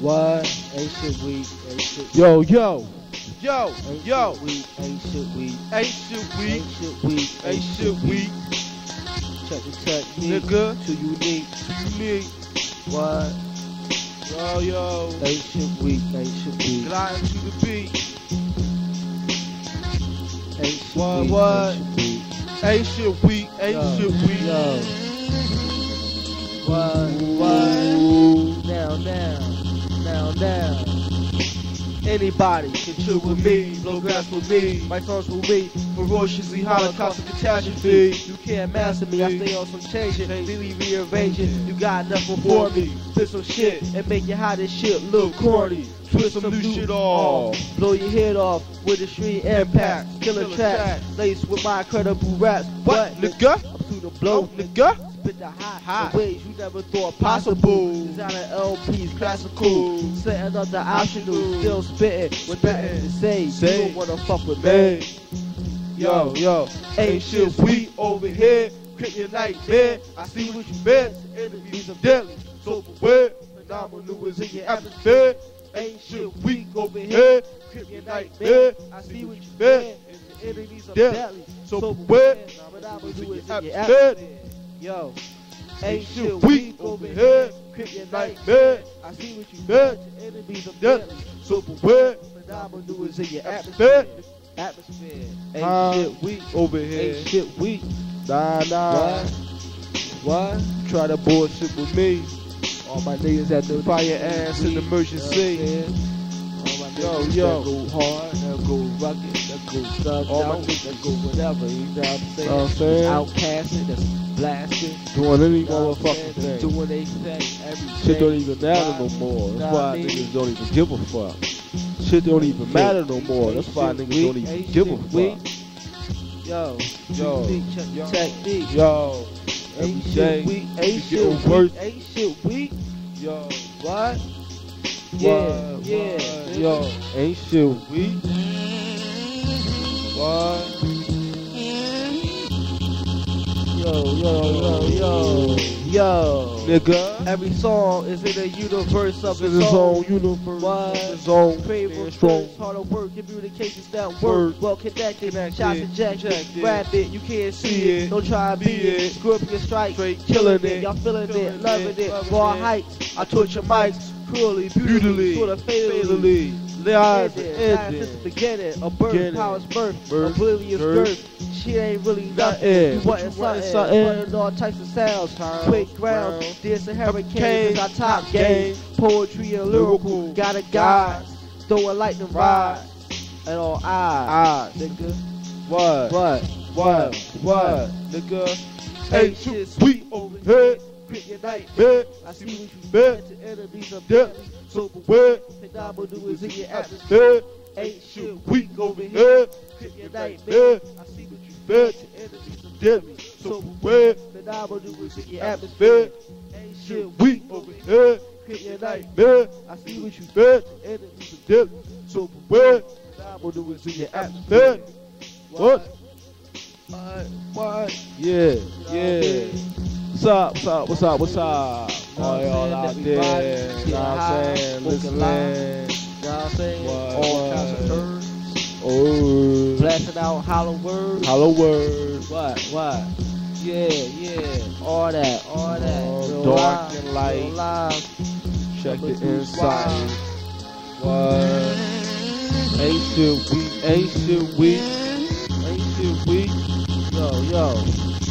What? Ain't shit weak. Ain't shit Yo, yo, Yo, Ain't yo, shit weak. Ain't shit weak. ain't shit weak, Ain't shit weak. ain't shit weak, Check the technique. nigga. Too unique. Unique. What? Yo, yo. Ain't shit weak. Ain't shit weak. Gliding to the beat. Ain't shit What, weak. what? Ain't shit weak. Ain't shit weak, ain't Yo, shit weak. Yo. Anybody can chill with me, blow grass with me, my songs with me, ferociously holocaust catastrophe. You can't master me, I stay on some changing, really rearranging. You got nothing for me, spit some shit and make your hottest shit look corny. Twist some new shit off, blow your head off with extreme impact, killer Killer track, laced with my incredible raps. What, nigga? Up to the blow, Blow, nigga. Spit the hot, Hot. in ways you never thought Possible. Designer LPs, classical. Setting up the optional, still spitting with nothing to say. Say. You don't wanna fuck with me. Yo, yo. Ain't shit weak over here. Quit your nightmare. I see what you meant. Enemies of deadly. So beware. Phenomenal is in your atmosphere. Ain't shit weak over here. Quit your nightmare. I see what you meant. Enemies of Deadly. So beware. Phenomenal is in your atmosphere. Yo. Ain't shit weak over here. Quit your Nightmare. I see what you meant. Enemies of Deadly. deadly. So beware. Phenomenal is in your Atmosphere. atmosphere. Ain't shit weak. Over here. Ain't shit weak. Nah, nah. What? What? Try to bullshit with me. All my niggas at the Fire ass in the emergency. Yo, Yo. That go hard, that go rugged, that go thugged All my out, that go whatever. You know what I'm saying? Know what I'm saying? Outcasted, that's blasted. Doing any motherfucking thing. Doing they thing every Shit don't even matter no more. That's why niggas don't even give a fuck. Shit don't even matter no more. That's why niggas don't even give a fuck. Yo, Yo, technique, check yo. the technique. Yo, every Ain't day, shit weak, you ain't getting shit weak, ain't shit weak. Yo, What? Yeah, what, yeah. Yo, ain't shit weak. What? Yo, yo, yo, yo, yo. Nigga. Every song is in a universe of its his own. universe, What? his own Favorite strong. hard work, communications that work, well connected, shots ejected, ejected. rapid, you can't see it, it, don't try to be it, it. scorpion strike, Straight killing it, it, y'all feeling it, loving it, it, raw it. heights, I torture mics, cruelly, beautifully, sort of fatally, fatally, lies ended, ended. since the beginning, a birth, Beginning. powers birth, Birth, oblivious birth. girth, she ain't really Nothing. you But wanting you wanting something, something. all types of sounds, Sounds, quick ground. dancing hurricanes, Hurricanes, is our top game, game. poetry and lyrical, got a guide, throwing lightning rods, and all eyes, Eyes. nigga. What? What? What? What? Nigga. Ain't shit sweet over here. Quit your night, Man, I see what you meant to enemies of Yeah. deadly, so beware. phenomenal is in your atmosphere. Here. Ain't shit Weak over here. Quit your night, man. I see what you meant to enemies of deadly, So beware. phenomenal is in your Atmosphere. Ain't shit weak over here. Quit your night, Man. I see what you meant to enemies of Deadly. So beware. phenomenal is in your Atmosphere. atmosphere. What? What? What? Yeah. Yeah. What's up? What's up? What's up? What's up? All y'all out there. You know what I'm saying? Listening. You know what I'm saying? All kinds of terms. Oh. Blasting out hollow words. Hollow word. What? What? Yeah, yeah. All that, all that. All Real dark live, and light. live. Check the Number two inside. What? Ain't shit weak. Ain't shit weak. Ain't shit weak. Yo, yo.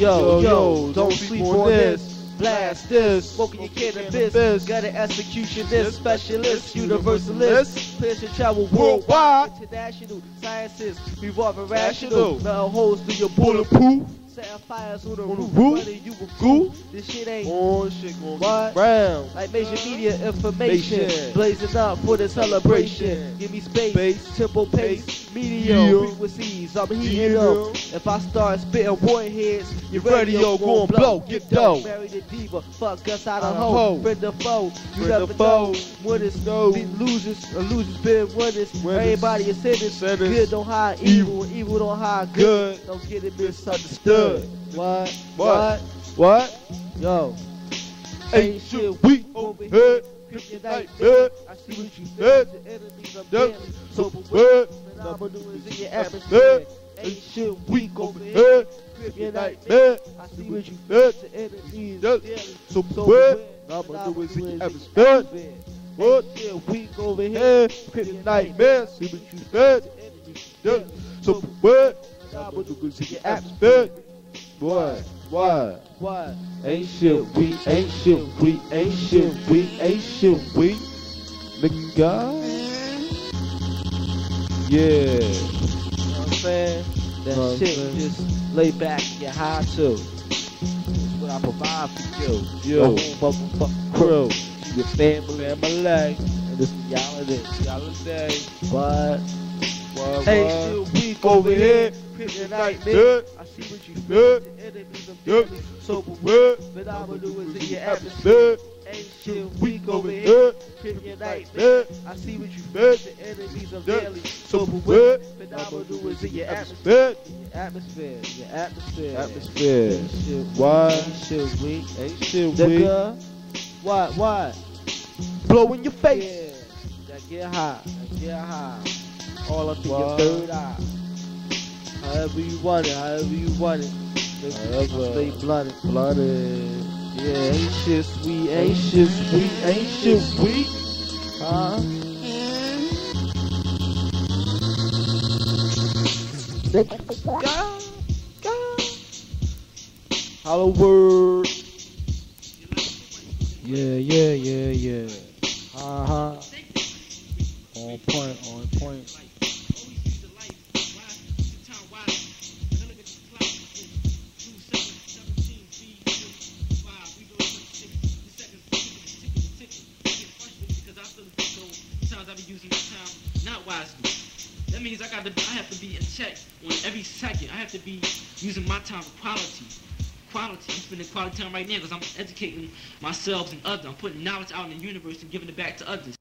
Yo, Yo, don't sleep on this. Blast this. Smoking your cannabis. Got an executionist, specialist, Universalist. Plans to travel worldwide. International sciences, revolving rational. Metal holes through your bulletproof. Setting fires on the roof. roof. You a Goo. goo. This shit ain't On shit gon' What? get brown. like major media information. Nation. Blazing up for the celebration. Give me space, Space. tempo pace, Pace. medium Medium. frequencies. I'm heating up. If I start spitting warheads, your Radio radio gon' blow. Get dough. dough. Marry the diva. Fuck us out of hoe. Friend the foe. You Friend never the foe. know. Winners Know. be losers. Or losers been winners. Everybody is sinners. Good don't hide evil. Evil don't hide good. Good. Don't get it misunderstood. What? What? What? What? Yo. Ain't shit weak over here. Kryptonite nightmare. I see what you said. The enemies of deadly. So beware. Phenomenal is in your atmosphere. Ain't shit weak over here. Kryptonite nightmare. I see what you said. The enemies of deadly. So beware. Phenomenal is in your atmosphere. What? Shit weak over here. Kryptonite Nightmare. See what you said. The enemies of Yeah. deadly. So beware. Phenomenal is in your atmosphere. Boy, why? What? Ain't shit weak, ain't shit weak, ain't shit weak, ain't shit weak. Nigga. Yeah. You know what I'm saying? That Know shit saying? just lay back and get high too. That's what I provide for you. Yo. Motherfucking crew. Your family. Family. And this reality. But What, hey, what? Ain't shit weak Over over here. Kryptonite, Yeah. man. I see what you feel. The enemies of Yeah. I'ma do is in your atmosphere. Ain't shit weak over here. Kryptonite, Yeah. man. I see what you feel. The enemies of Yeah. deadly. I'ma do is in your atmosphere. Atmosphere. Your atmosphere, your atmosphere. Atmosphere. Ain't shit Why? Ain't shit weak. Ain't shit weak. What, what? Blow in your face. Yeah. That get high. That get high. All up in Why? your third eye. However you want it, however you want it. However. Stay blunted. Blooded. Yeah, ain't shit sweet, ain't shit sweet, ain't shit sweet. Huh? Hollywood. Yeah, yeah, yeah, yeah. Uh huh. On point, on point. That means I got to. I have to be in check on every second. I have to be using my time for quality. Quality. I'm spending quality time right now because I'm educating myself and others. I'm putting knowledge out in the universe and giving it back to others.